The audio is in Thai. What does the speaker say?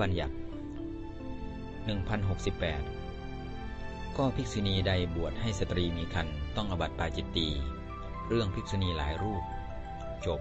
บัญญัติ 1068 ก็ภิกษุณีใดบวชให้สตรีมีคันต้องอบัติปาจิตตี เรื่องภิกษุณีหลายรูป จบ